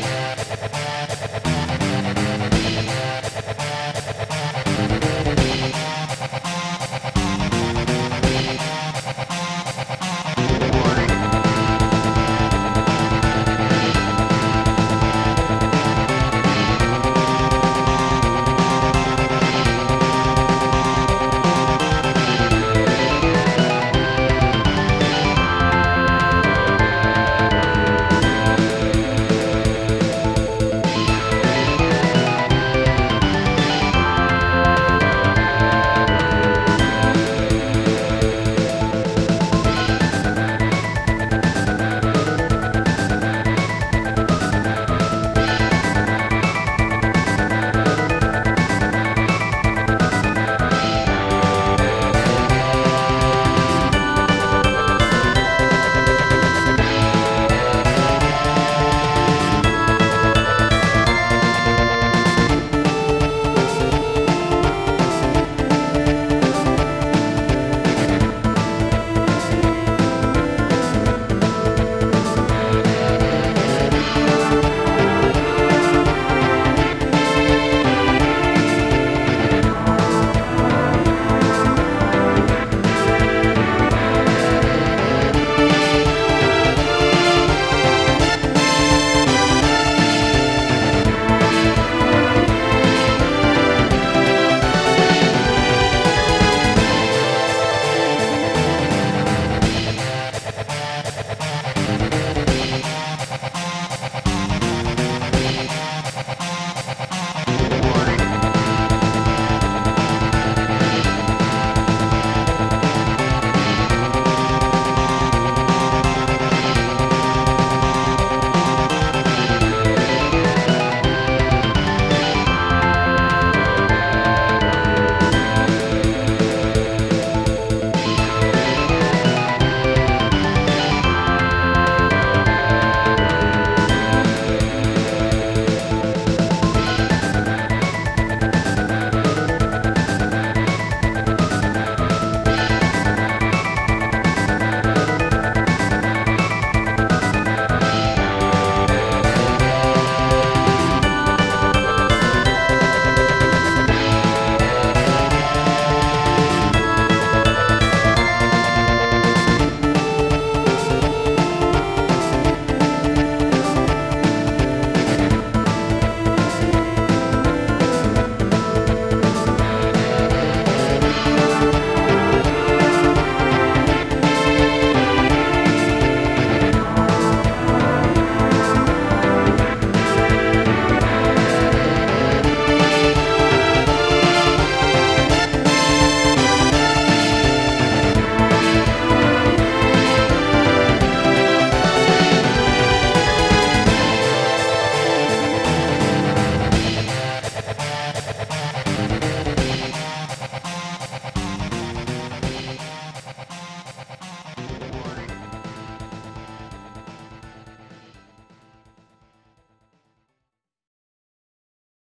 Bye.